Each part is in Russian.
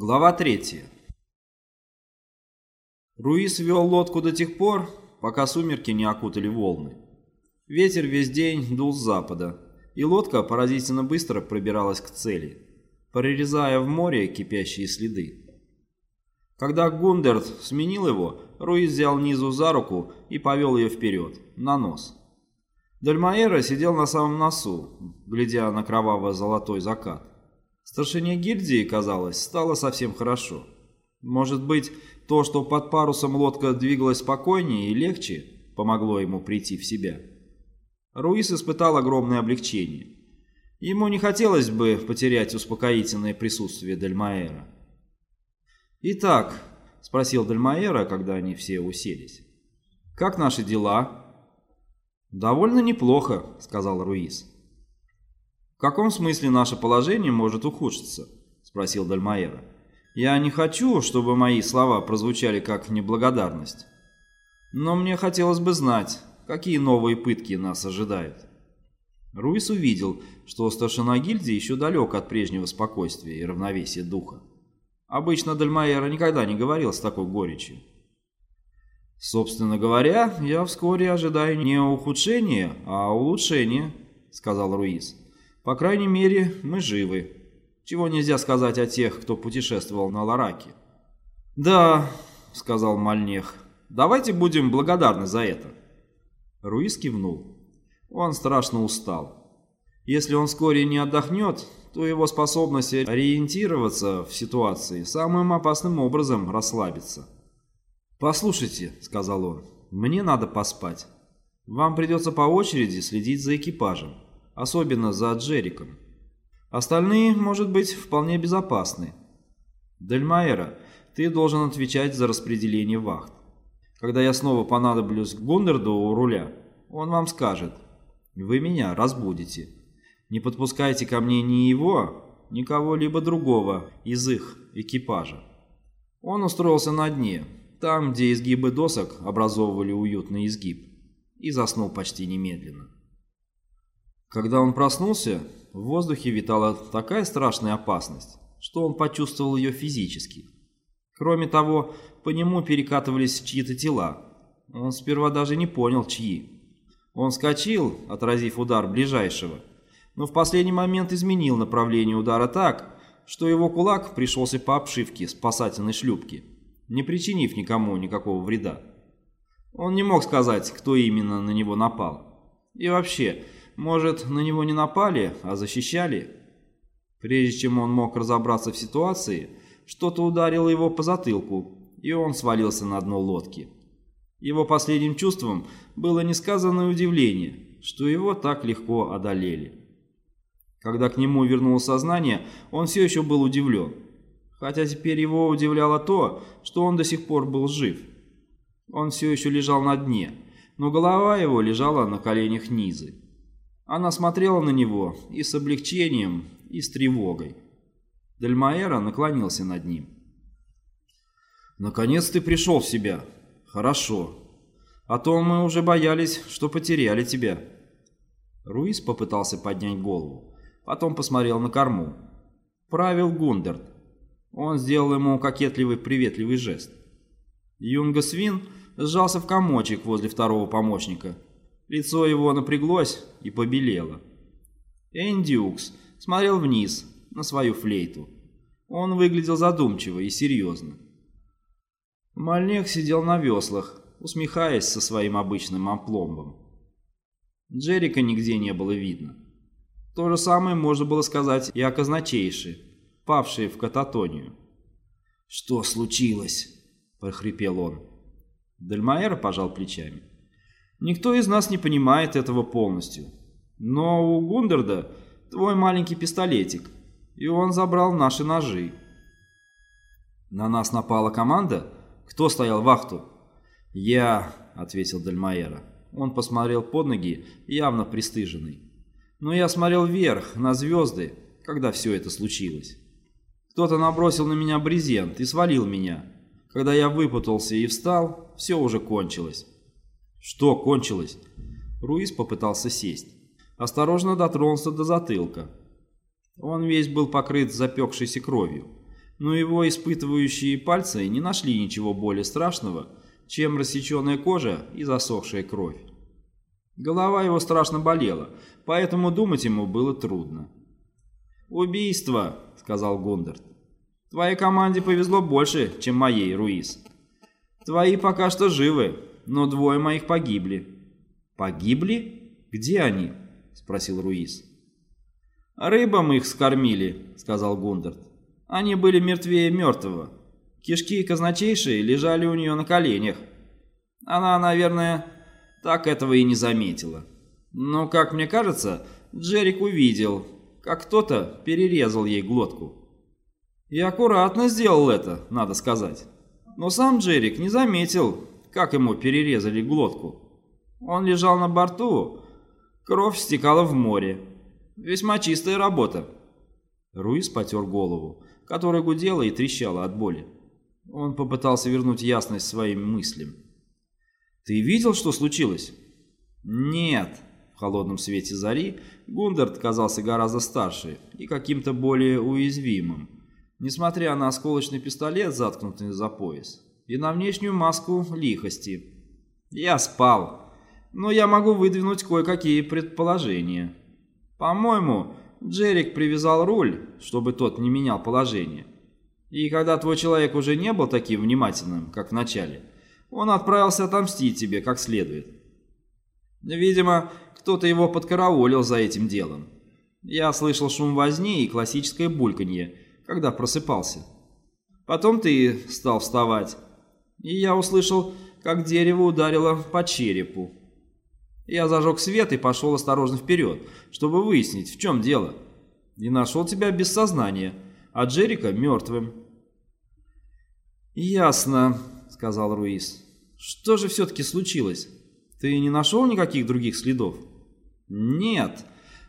Глава 3. Руис вел лодку до тех пор, пока сумерки не окутали волны. Ветер весь день дул с запада, и лодка поразительно быстро пробиралась к цели, прорезая в море кипящие следы. Когда Гундерт сменил его, Руис взял Низу за руку и повел ее вперед, на нос. Дальмаэра сидел на самом носу, глядя на кроваво-золотой закат. Старшине гильдии, казалось, стало совсем хорошо. Может быть, то, что под парусом лодка двигалась спокойнее и легче, помогло ему прийти в себя. Руис испытал огромное облегчение. Ему не хотелось бы потерять успокоительное присутствие Дельмаэра. «Итак», — спросил Дельмаэра, когда они все уселись, — «как наши дела?» «Довольно неплохо», — сказал Руис. «В каком смысле наше положение может ухудшиться?» – спросил Дальмаэра. «Я не хочу, чтобы мои слова прозвучали как неблагодарность. Но мне хотелось бы знать, какие новые пытки нас ожидают». Руис увидел, что старшина гильдии еще далек от прежнего спокойствия и равновесия духа. Обычно Дальмаэра никогда не говорил с такой горечью. «Собственно говоря, я вскоре ожидаю не ухудшения, а улучшения», — сказал Руис. По крайней мере, мы живы. Чего нельзя сказать о тех, кто путешествовал на Лараке. «Да», — сказал Мальнех, — «давайте будем благодарны за это». Руис кивнул. Он страшно устал. Если он вскоре не отдохнет, то его способность ориентироваться в ситуации самым опасным образом расслабится. «Послушайте», — сказал он, — «мне надо поспать. Вам придется по очереди следить за экипажем особенно за Джериком. Остальные, может быть, вполне безопасны. Дельмайера, ты должен отвечать за распределение вахт. Когда я снова понадоблюсь Гундерду у руля, он вам скажет, вы меня разбудите. Не подпускайте ко мне ни его, ни кого-либо другого из их экипажа. Он устроился на дне, там, где изгибы досок образовывали уютный изгиб, и заснул почти немедленно. Когда он проснулся, в воздухе витала такая страшная опасность, что он почувствовал ее физически. Кроме того, по нему перекатывались чьи-то тела. Он сперва даже не понял, чьи. Он вскочил, отразив удар ближайшего, но в последний момент изменил направление удара так, что его кулак пришелся по обшивке спасательной шлюпки, не причинив никому никакого вреда. Он не мог сказать, кто именно на него напал. И вообще, может, на него не напали, а защищали? Прежде чем он мог разобраться в ситуации, что-то ударило его по затылку, и он свалился на дно лодки. Его последним чувством было несказанное удивление, что его так легко одолели. Когда к нему вернулось сознание, он все еще был удивлен. Хотя теперь его удивляло то, что он до сих пор был жив. Он все еще лежал на дне, но голова его лежала на коленях Низы. Она смотрела на него и с облегчением, и с тревогой. Дельмаэра наклонился над ним. «Наконец ты пришел в себя. Хорошо. А то мы уже боялись, что потеряли тебя». Руис попытался поднять голову, потом посмотрел на корму. Правил Гундерт. Он сделал ему кокетливый приветливый жест. Юнга Свин сжался в комочек возле второго помощника – Лицо его напряглось и побелело. Эндиукс смотрел вниз, на свою флейту. Он выглядел задумчиво и серьезно. Мальнех сидел на веслах, усмехаясь со своим обычным опломбом. Джерика нигде не было видно. То же самое можно было сказать и о казначейше, павшей в кататонию. «Что случилось?» – прохрипел он. Дельмаэра пожал плечами. Никто из нас не понимает этого полностью. Но у Гундерда твой маленький пистолетик, и он забрал наши ножи. На нас напала команда? Кто стоял вахту? Я, ответил Дальмаэра. Он посмотрел под ноги, явно пристыженный. Но я смотрел вверх, на звезды, когда все это случилось. Кто-то набросил на меня брезент и свалил меня. Когда я выпутался и встал, все уже кончилось. «Что кончилось?» Руис попытался сесть. Осторожно дотронулся до затылка. Он весь был покрыт запекшейся кровью. но его испытывающие пальцы не нашли ничего более страшного, чем рассеченная кожа и засохшая кровь. Голова его страшно болела, поэтому думать ему было трудно. «Убийство», — сказал Гундерт. «Твоей команде повезло больше, чем моей, Руис. Твои пока что живы, но двое моих погибли». «Погибли? Где они?» — спросил Руис. «Рыбам их скормили», — сказал Гундерт. «Они были мертвее мертвого. Кишки казначейшие лежали у нее на коленях. Она, наверное, так этого и не заметила. Но, как мне кажется, Джерик увидел, как кто-то перерезал ей глотку. И аккуратно сделал это, надо сказать. Но сам Джерик не заметил, как ему перерезали глотку. Он лежал на борту, кровь стекала в море. Весьма чистая работа. Руис потер голову, которая гудела и трещала от боли. Он попытался вернуть ясность своим мыслям. «Ты видел, что случилось?» «Нет». В холодном свете зари Гундарт казался гораздо старше и каким-то более уязвимым, несмотря на осколочный пистолет, заткнутый за пояс, и на внешнюю маску лихости. «Я спал, но я могу выдвинуть кое-какие предположения. По-моему, Джерик привязал руль, чтобы тот не менял положение. И когда твой человек уже не был таким внимательным, как в начале, он отправился отомстить тебе как следует. Видимо, кто-то его подкараулил за этим делом. Я слышал шум возни и классическое бульканье, когда просыпался. Потом ты стал вставать, и я услышал, как дерево ударило по черепу. Я зажег свет и пошел осторожно вперед, чтобы выяснить, в чем дело. И нашел тебя без сознания, а Джерика мертвым. «Ясно», — сказал Руис. «Что же все-таки случилось? Ты не нашел никаких других следов?» «Нет.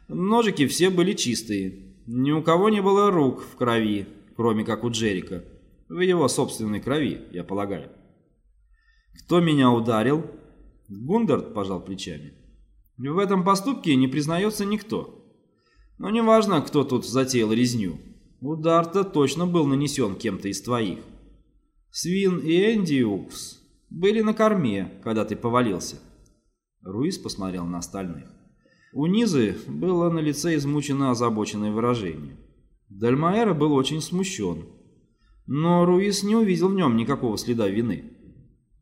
Ножики все были чистые. Ни у кого не было рук в крови, кроме как у Джерика. В его собственной крови, я полагаю». «Кто меня ударил?» Гундард пожал плечами. «В этом поступке не признается никто. Но неважно, кто тут затеял резню. Удар-то точно был нанесен кем-то из твоих. Свин и Эндиукс были на корме, когда ты повалился». Руис посмотрел на остальных. У Низы было на лице измучено озабоченное выражение. Дальмаэра был очень смущен. Но Руис не увидел в нем никакого следа вины.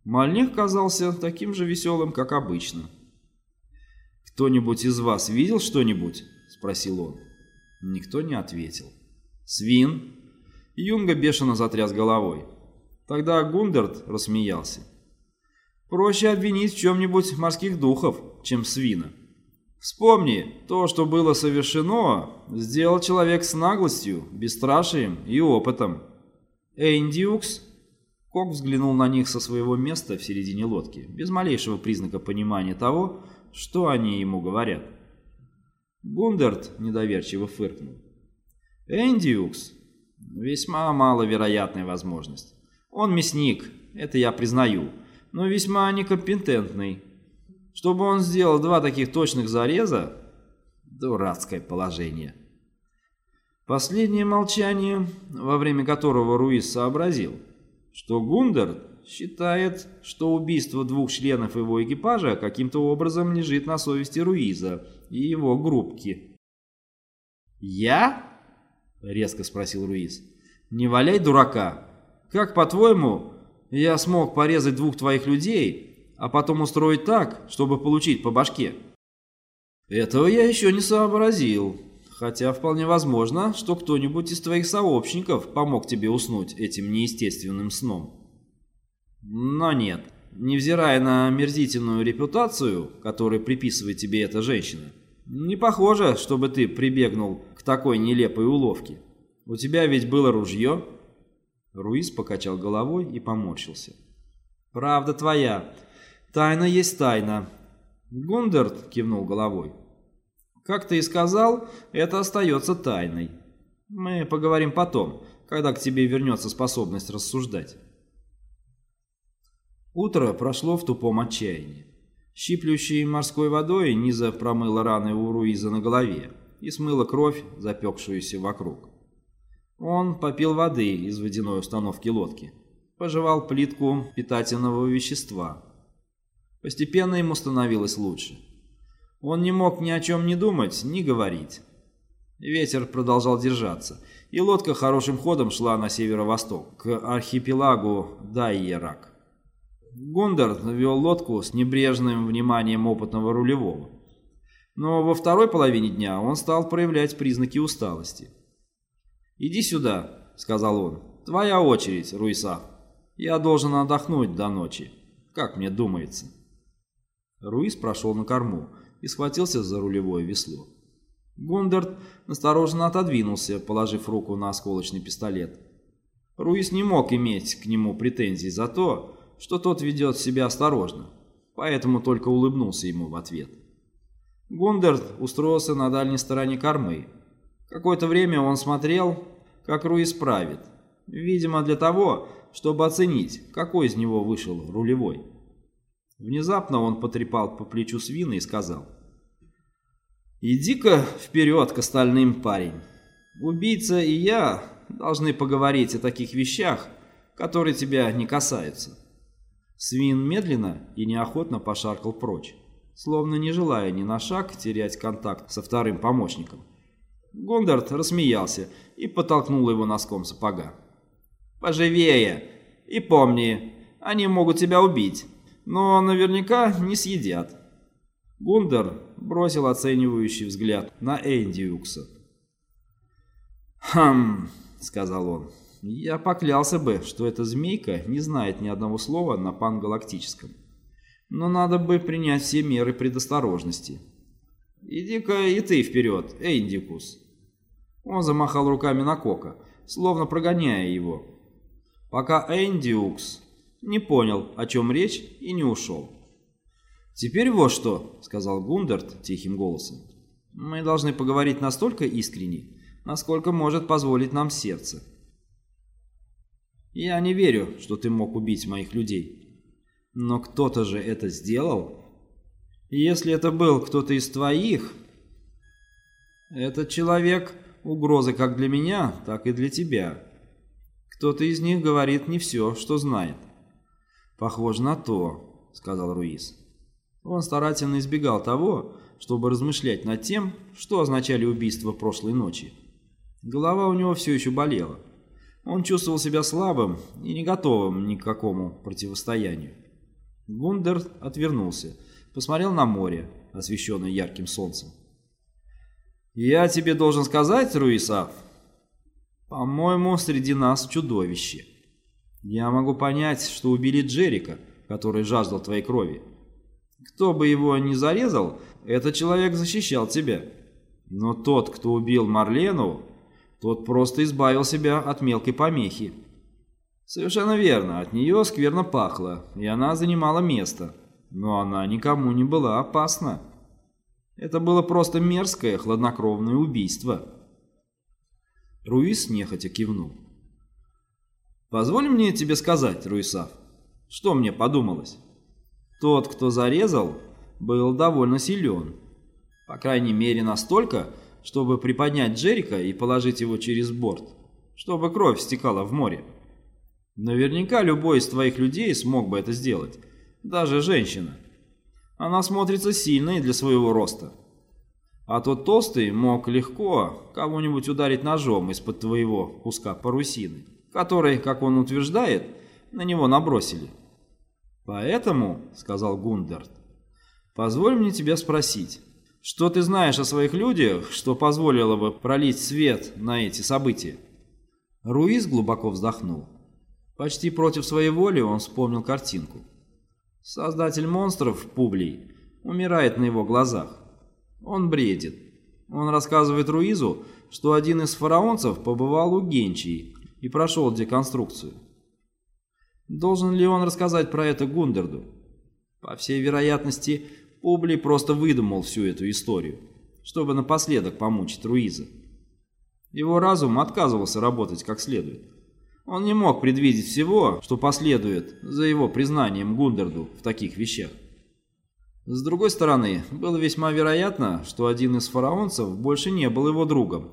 Мальнех казался таким же веселым, как обычно. «Кто-нибудь из вас видел что-нибудь?» – спросил он. Никто не ответил. «Свин?» Юнга бешено затряс головой. Тогда Гундерт рассмеялся. «Проще обвинить в чем-нибудь морских духов, чем свина. Вспомни, то, что было совершено, сделал человек с наглостью, бесстрашием и опытом. Эйндиукс...» Кок взглянул на них со своего места в середине лодки, без малейшего признака понимания того, что они ему говорят. Гундерт недоверчиво фыркнул. «Эндиукс...» «Весьма маловероятная возможность. Он мясник, это я признаю, но весьма некомпетентный. Чтобы он сделал два таких точных зареза – дурацкое положение. Последнее молчание, во время которого Руис сообразил, что Гундер считает, что убийство двух членов его экипажа каким-то образом лежит на совести Руиза и его группки. «Я?» – резко спросил Руиз. «Не валяй дурака. Как, по-твоему, я смог порезать двух твоих людей, а потом устроить так, чтобы получить по башке?» «Этого я еще не сообразил, хотя вполне возможно, что кто-нибудь из твоих сообщников помог тебе уснуть этим неестественным сном». «Но нет, невзирая на мерзительную репутацию, которую приписывает тебе эта женщина, не похоже, чтобы ты прибегнул к такой нелепой уловке. У тебя ведь было ружье?» Руис покачал головой и поморщился. «Правда твоя. Тайна есть тайна». Гундерт кивнул головой. «Как ты и сказал, это остается тайной. Мы поговорим потом, когда к тебе вернется способность рассуждать». Утро прошло в тупом отчаянии. Щиплющей морской водой Низа промыла раны у Руиза на голове и смыла кровь, запекшуюся вокруг. Он попил воды из водяной установки лодки, пожевал плитку питательного вещества. Постепенно ему становилось лучше. Он не мог ни о чем не думать, ни говорить. Ветер продолжал держаться, и лодка хорошим ходом шла на северо-восток, к архипелагу Дайерак. Гундер вел лодку с небрежным вниманием опытного рулевого. Но во второй половине дня он стал проявлять признаки усталости. «Иди сюда», — сказал он. «Твоя очередь, Руиса. Я должен отдохнуть до ночи, как мне думается». Руис прошел на корму и схватился за рулевое весло. Гундерт настороженно отодвинулся, положив руку на осколочный пистолет. Руис не мог иметь к нему претензий за то, что тот ведет себя осторожно, поэтому только улыбнулся ему в ответ. Гундерт устроился на дальней стороне кормы. Какое-то время он смотрел, как Руис правит, видимо для того, чтобы оценить, какой из него вышел рулевой. Внезапно он потрепал по плечу свина и сказал, «Иди-ка вперед к остальным, парень. Убийца и я должны поговорить о таких вещах, которые тебя не касаются». Свин медленно и неохотно пошаркал прочь, словно не желая ни на шаг терять контакт со вторым помощником. Гондард рассмеялся и подтолкнул его носком сапога. «Поживее! И помни, они могут тебя убить, но наверняка не съедят». Гундер бросил оценивающий взгляд на Эндиукса. «Хм», — сказал он, я поклялся бы, что эта змейка не знает ни одного слова на пангалактическом. Но надо бы принять все меры предосторожности. Иди-ка и ты вперед, Эндикус. Он замахал руками на Кока, словно прогоняя его. Пока Эндиукс не понял, о чем речь, и не ушел. «Теперь вот что», — сказал Гундерт тихим голосом. «Мы должны поговорить настолько искренне, насколько может позволить нам сердце». Я не верю, что ты мог убить моих людей. Но кто-то же это сделал. Если это был кто-то из твоих... Этот человек — угроза как для меня, так и для тебя. Кто-то из них говорит не все, что знает. Похоже на то, — сказал Руис. Он старательно избегал того, чтобы размышлять над тем, что означали убийства прошлой ночи. Голова у него все еще болела. Он чувствовал себя слабым и не готовым ни к какому противостоянию. Гундер отвернулся, посмотрел на море, освещенное ярким солнцем. «Я тебе должен сказать, Руисав, по-моему, среди нас чудовище. Я могу понять, что убили Джерика, который жаждал твоей крови. Кто бы его ни зарезал, этот человек защищал тебя. Но тот, кто убил Марлену, тот просто избавил себя от мелкой помехи. Совершенно верно, от нее скверно пахло, и она занимала место. Но она никому не была опасна. Это было просто мерзкое, хладнокровное убийство. Руис нехотя кивнул. «Позволь мне тебе сказать, Руисав, что мне подумалось. Тот, кто зарезал, был довольно силен. По крайней мере настолько, чтобы приподнять Джерика и положить его через борт, чтобы кровь стекала в море. Наверняка любой из твоих людей смог бы это сделать, даже женщина. Она смотрится сильной для своего роста. А тот толстый мог легко кого-нибудь ударить ножом из-под твоего куска парусины, который, как он утверждает, на него набросили. «Поэтому, — сказал Гундерт, — позволь мне тебя спросить, что ты знаешь о своих людях, что позволило бы пролить свет на эти события?» Руиз глубоко вздохнул. Почти против своей воли он вспомнил картинку. Создатель монстров, Публий, умирает на его глазах. Он бредит. Он рассказывает Руизу, что один из фараонцев побывал у Генчии и прошел деконструкцию. Должен ли он рассказать про это Гундерду? По всей вероятности, Публий просто выдумал всю эту историю, чтобы напоследок помучить Руиза. Его разум отказывался работать как следует. Он не мог предвидеть всего, что последует за его признанием Гундерду в таких вещах. С другой стороны, было весьма вероятно, что один из фараонцев больше не был его другом,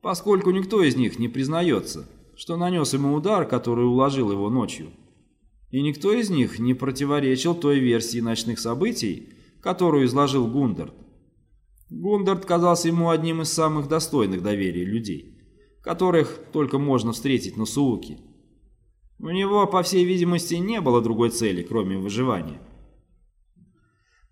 поскольку никто из них не признается, что нанес ему удар, который уложил его ночью. И никто из них не противоречил той версии ночных событий, которую изложил Гундарт. Гундарт казался ему одним из самых достойных доверия людей, которых только можно встретить на Сууке. У него, по всей видимости, не было другой цели, кроме выживания.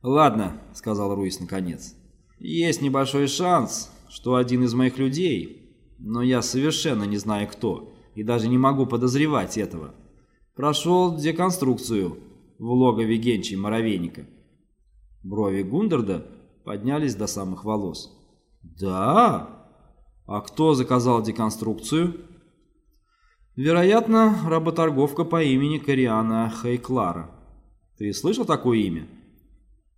«Ладно», — сказал Руис наконец, — «есть небольшой шанс, что один из моих людей, но я совершенно не знаю кто, и даже не могу подозревать этого, прошел деконструкцию в логове Генчи Моровейника». Брови Гундерда поднялись до самых волос. «Да? А кто заказал деконструкцию?» «Вероятно, работорговка по имени Кориана Хейклара. Ты слышал такое имя?»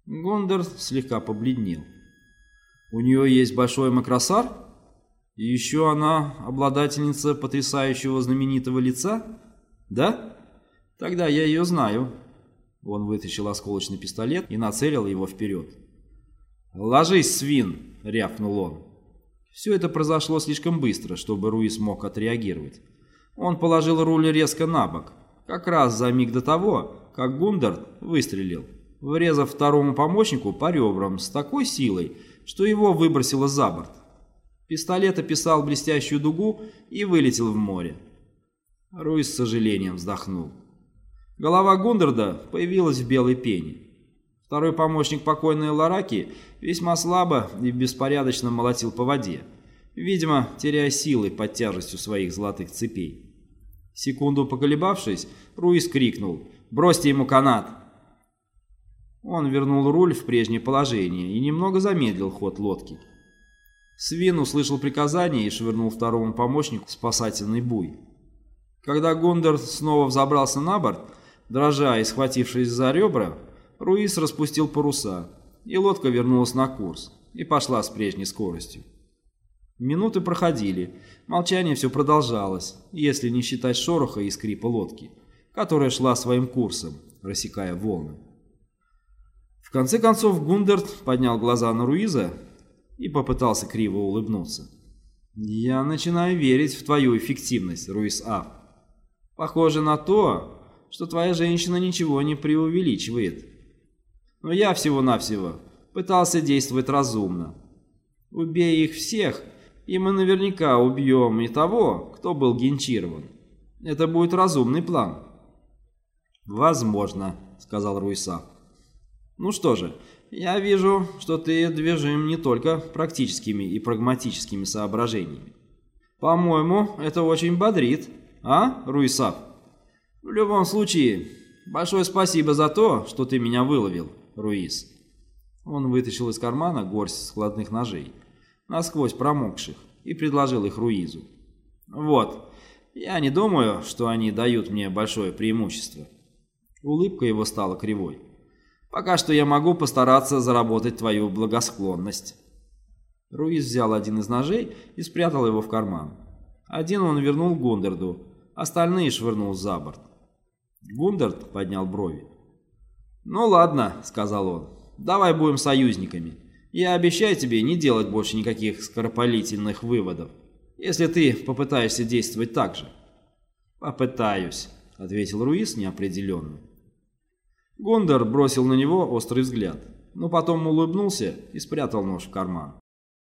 Гондор слегка побледнел. «У нее есть большой макросар? И еще она обладательница потрясающего знаменитого лица? Да? Тогда я ее знаю». Он вытащил осколочный пистолет и нацелил его вперед. «Ложись, свин!» — рявкнул он. Все это произошло слишком быстро, чтобы Руис мог отреагировать. Он положил руль резко на бок, как раз за миг до того, как Гундард выстрелил, врезав второму помощнику по ребрам с такой силой, что его выбросило за борт. Пистолет описал блестящую дугу и вылетел в море. Руис с сожалением вздохнул. Голова Гундарда появилась в белой пене. Второй помощник покойной Лараки весьма слабо и беспорядочно молотил по воде, видимо, теряя силы под тяжестью своих золотых цепей. Секунду поколебавшись, Руис крикнул «Бросьте ему канат!». Он вернул руль в прежнее положение и немного замедлил ход лодки. Свин услышал приказание и швырнул второму помощнику спасательный буй. Когда Гондор снова взобрался на борт, дрожа и схватившись за ребра, Руис распустил паруса, и лодка вернулась на курс и пошла с прежней скоростью. Минуты проходили, молчание все продолжалось, если не считать шороха и скрипа лодки, которая шла своим курсом, рассекая волны. В конце концов Гундерт поднял глаза на Руиза и попытался криво улыбнуться. «Я начинаю верить в твою эффективность, Руиз Аф. Похоже на то, что твоя женщина ничего не преувеличивает. Но я всего-навсего пытался действовать разумно. Убей их всех, и мы наверняка убьем и того, кто был генчирован. Это будет разумный план». «Возможно», — сказал Руиса. «Ну что же, я вижу, что ты движим не только практическими и прагматическими соображениями. По-моему, это очень бодрит, а, Руисав? В любом случае, большое спасибо за то, что ты меня выловил». Руис. Он вытащил из кармана горсть складных ножей, насквозь промокших, и предложил их Руизу. «Вот, я не думаю, что они дают мне большое преимущество». Улыбка его стала кривой. «Пока что я могу постараться заработать твою благосклонность». Руиз взял один из ножей и спрятал его в карман. Один он вернул Гундерду, остальные швырнул за борт. Гундерд поднял брови. «Ну ладно», — сказал он, — «давай будем союзниками. Я обещаю тебе не делать больше никаких скоропалительных выводов, если ты попытаешься действовать так же». «Попытаюсь», — ответил Руис неопределенно. Гондор бросил на него острый взгляд, но потом улыбнулся и спрятал нож в карман.